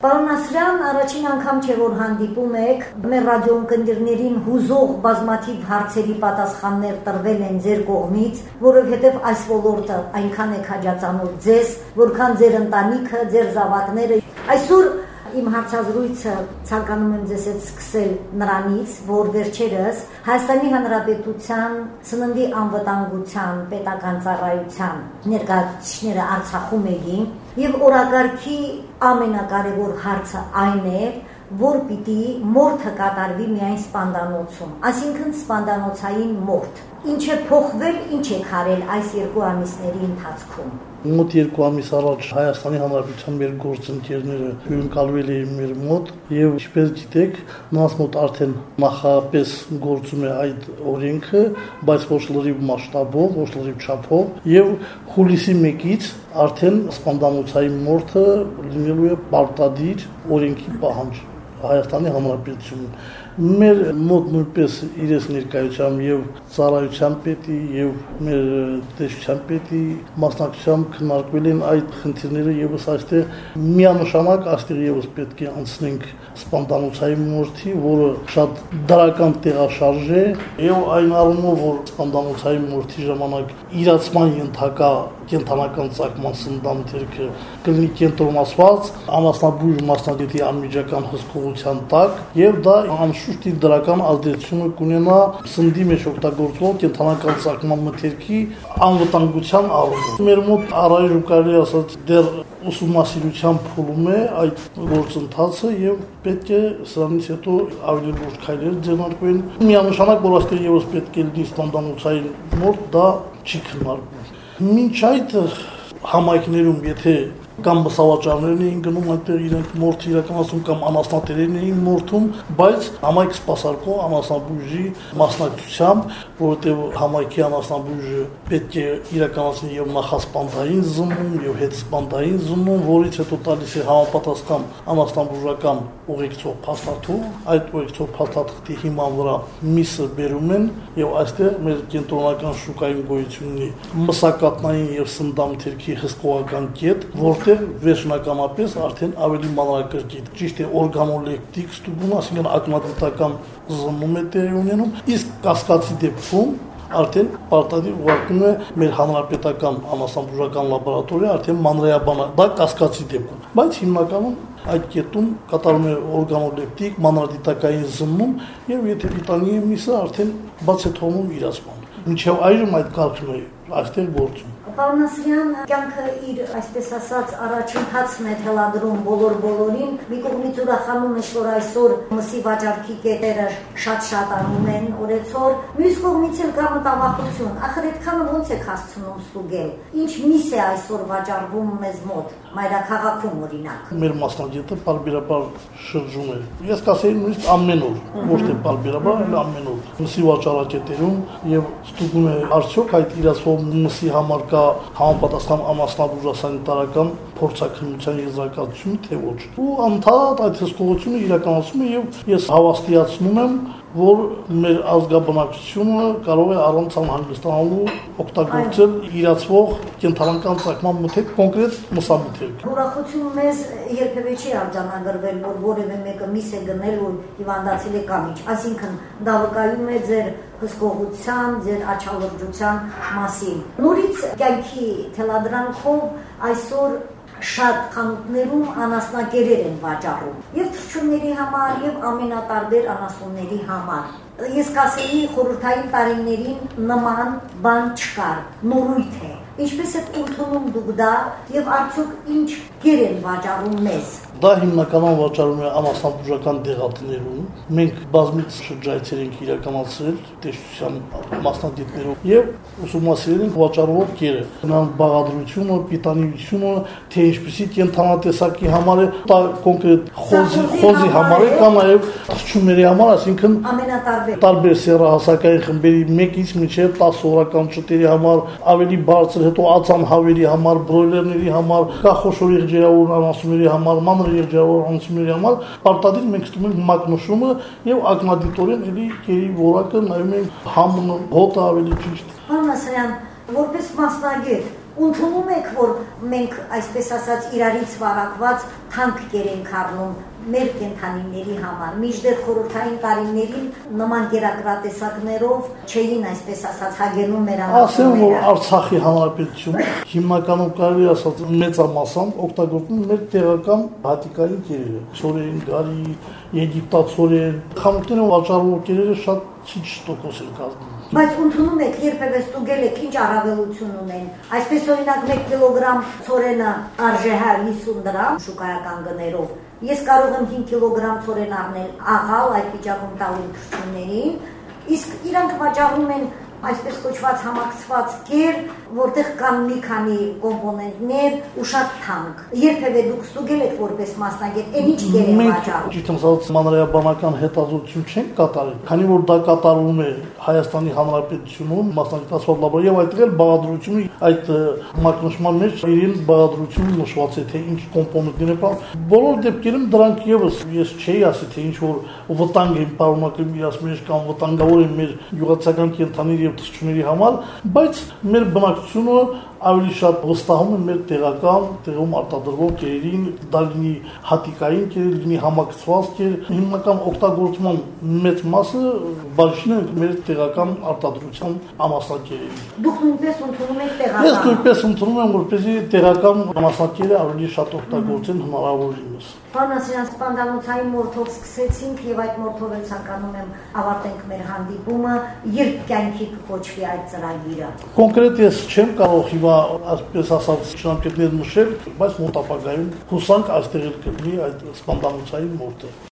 Պարոն Ասրյան, առաջին անգամ չէ որ հանդիպում եք, մեր ռադիոընկերներին հուզող բազմաթիվ հարցերի պատասխաններ տրվել են ձեր կողմից, որովհետև այս ոլորտը այնքան է քաջածանոթ ձեզ, որքան ձեր ընտանիքը, ձեր զավակները։ Այսօր Իմ հարցազրույցը ցանկանում եմ ձեզ հետ սկսել նրանից, որ վերջերս Հայաստանի Հանրապետության սննդի անվտանգության պետական ծառայության ներկայացուցիչները Արցախում էին եւ օրակարգի ամենակարևոր հարցը այն է, որ պիտի մորթը կատարվի միայն սպանդանոցում, այսինքն սպանդանոցային մորթ։ Ինչ է փոխվել, ինչ է քարել այս երկու ամիսների ընթացքում մոտ երկու ամիս առաջ Հայաստանի Հանրապետության մեր գործընկերները հյուրընկալվել էին մեր մոտ եւ ինչպես գիտեք, նրանց մոտ արդեն նախապես գործում է այդ օրենքը, բայց ոչ լրիվ մասշտաբով, ոչ լրիվ չափով եւ հուլիսի 1-ից արդեն սպանդանոցային մորթը լինելու է պարտադիր օրենքի պահանջ Հայաստանի Հանրապետությունում մեր մոտ նույնպես իրենց ներկայությամբ եւ ծառայության պետի եւ մեր տեսչության պետի մասնակցությամբ քննարկվել են այդ խնդիրները եւս այստեղ միանշանակ այստեղ եւս պետք է անցնենք սպանդանոցային մորթի, որը շատ դրական տեղաշարժ է եւ այն առումով որ սպանդանոցային մորթի ժամանակ իրացման ենթակա կենթանական ցակման սննդամթերքը կլինի կենտրոնացված անասնաբույժ մասնագետի անմիջական հսկողության տակ եւ դա անշուշտ իր դրական ազդեցությունը կունենա սննդի մեջ օգտագործվող կենթանական ցակման մթերքի անվտանգության առումով։ Մեր մոտ առայժմ կարելի ասած դեռ ուսումնասիրության փուլում է այդ գործընթացը եւ պետք է սրանից հետո ավելի լուրջ քայլեր ձեռնարկվեն։ Միանշանակ որ այստեղ եւս պետք է լինի ստանդանոցային մոտ դա չի քննարկվում Մինչ այդ համայնքներում, եթե կամ մսավաճարներն էին գնում այնտեղ իրենք մորթ իրականացում կամ անասնատերերն էին մորթում, բայց համայնք սպասարկող անասնաբույժի մասնակցությամբ, որովհետև համայնքի անասնաբույժը պետք է իրականացնի եւ նախասպանդային զննում եւ հետսպանդային զննում, որից հետո տալիս է համապատասխան անասնաբույժական ուղեկցող փաստաթու, այդ ուղեկցող փաստաթղթի հիման վրա միսը բերում են եւ այստեղ մեր կենտրոնական շուկային գոյություն ունի մսակատնային եւ սնդամթերքի հսկողական կետ, որտեղ որտեղ վերջնականապես արդեն ավելի մանրակրկիտ ճիշտ է օրգանոլեկտիկ ստուգում, ասինքն ակնադատական զննում է տեղի ունենում, իսկ կասկածի դեպքում արդեն պարտադիր ուղարկում է մեր հանրապետական անասնաբուժական լաբորատորիա արդեն մանրեաբան դա կասկածի դեպքում բայց հիմնականում այդ կետում կատարում է օրգանոլեպտիկ մանրադիտակային զննում եւ եթե վիտամինի միսը արդեն բաց է թողնում իրացման մինչեւ այժմ այդ կարգն է այստեղ գործում Պարոն Ասրյան, կյանքը իր, այսպես ասած, առաջընթացն է թելադրում բոլոր-բոլորին։ Մի կողմից ուրախանում ես, որ այսօր մսի վաճառքի կետերը շատ-շատանում են օրեցօր, մյուս կողմից էլ կա մտավախություն։ Ախր այդքանը ո՞նց է հասցնում ստուգել։ Ինչ միս է այսօր վաճառվում մեզ մոտ, մայրաքաղաքում օրինակ։ Մեր մասնագետը բարբերաբար շրջում է։ Ես կասեի նույնիսկ ամեն օր, ոչ թե բարբերաբար, այլ ամեն օր։ Մսի վաճառակետերում եւ ստուգում է արդյոք այդ իրացվող մսի համար կա համապատասխան ամասնաբուժասանիտարական փորձակնության եզրակացություն թե ոչ։ Ու անդադ այդ հսկողությունը իրականացում է եւ ես հավաստիացնում եմ, որ մեր ազգաբնակչությունը կարող է առանց անհանգստանալու օգտագործել իրացվող կենթանական ցակման մթերք, կոնկրետ մսամթերք։ Ուրախություն մեզ երբևէ չի արձանագրվել, որ որևէ մեկը միս է գնել ու հիվանդացել է կամ ինչ։ Այսինքն դա վկայում է ձեր հսկողության, ձեր աչալրջության մասին։ Նորից կյանքի թելադրանքով այսօր շատ խանութներում անասնակերեր են վաճառում եւ թրջունների համար եւ ամենատարբեր անասունների համար ես կասեի խորհրդային տարիներին նման բան չկար նորույթ է ինչպես է ընդունում դուք դա եւ արդյոք ինչ գեր են վաճառում մեզ Դա հիմնականում վաճառում է ամասնաբուժական դեղատներում։ Մենք բազմից շրջայցեր ենք իրականացրել տեսչության մասնագետներով եւ ուսումնասիրել ենք վաճառվող կերը։ Նրանց բաղադրությունը, պիտանիությունը, թե ինչպեսի կենթանատեսակի համար է, դա կոնկրետ խոզի, խոզի համար է կամ նաեւ թրջունների համար, այսինքն ամենատարբեր տարբեր սեռահասակային խմբերի 1-ից մինչև 10 օրական ճտերի համար, ավելի բարձր հետո ածան հավերի համար, բրոյլերների համար, կա խոշոր եղջերավոր անասունների համար, մանր երջավոր անցումների համար պարտադիր մենք ստում ենք մակնշումը եւ ակնադիտորեն էլի կերի որակը նայում ենք համն հոտը ավելի ճիշտ։ Պարոն Ասրյան, որպես մասնագետ Ընդունում եք, որ մենք այսպես ասած իրարից վարակված թանկ կերենք առնում մեր կենթանիների համար։ Միջդեռ խորհրդային տարիներին նման գերակրատեսակներով չէին այսպես ասած հագենում մեր Ասեմ, որ Արցախի հանրապետությունը հիմնականում կարելի ասած մեծամասամբ օգտագործում մեր տեղական հատիկային կերերը։ Սորեն, գարի, եգիպտացորեն, խանութներում վաճառվող կերերը շատ քիչ տոկոս են կազմում։ Բայց ընդունում եք երբևէ ստուգել եք ինչ առավելություն ունեն։ Այսպես օրինակ 1 կիլոգրամ ծորենը արժե 50 դրամ շուկայական գներով Ես կարող եմ 5 կիլոգրամ ծորեն առնել աղալ այդ վիճակում տալ իմ թշնուներին, իսկ իրանք վաճառում են այսպես կոչված համակցված կեր, որտեղ կան մի քանի կոմպոնենտներ ու շատ թանկ։ Երբևէ դուք ստուգել եք որպես մասնագետ, այն ինչ կեր է վաճառում։ Ճիշտ ասած, մանրայաբանական հետազոտություն չենք կատարել, քանի որ դա կատարվում է Հայաստանի Հանրապետությունում մասնագիտացված լաբորատորիա եւ այդտեղ էլ բաղադրությունը այդ մակնշման մեջ իրեն բաղադրությունը նշված է թե ինչ կոմպոնենտներ են։ Բոլոր դեպքերում դրանք եւս ես չէի ասի թե ինչ որ վտանգ են պարունակում իրաց մեջ կամ վտանգավոր են մեր յուղացական կենթաների եւ թշնամիների համար, բայց մեր բնակչությունը ավելի շատ վստահում են մեր տեղական տեղում արտադրվող կերերին, դա լինի հատիկային կեր, լինի համակցված կեր, հիմնական օգտագործման մեծ մասը բաժին է մեր տեղական արտադրության ամասնակերերի։ Դուք նույնպես ընդունում եք տեղական։ Ես նույնպես ընդունում եմ, որպեսզի տեղական ամասնակերը ավելի շատ օգտագործեն հնարավորինս։ Պարոն Ասյան, սպանդանոցային մորթով սկսեցինք եւ այդ մորթով էլ ցանկանում եմ ավարտենք մեր հանդիպումը, երբ կյանքի կոչվի այդ ծրագիրը։ Կոնկրետ ես չեմ կարող հիմա այսպես ասած շնորհքներ նշել, բայց մոտ ապագայում հուսանք այստեղ կլինի այդ սպանդանոցային մորթը։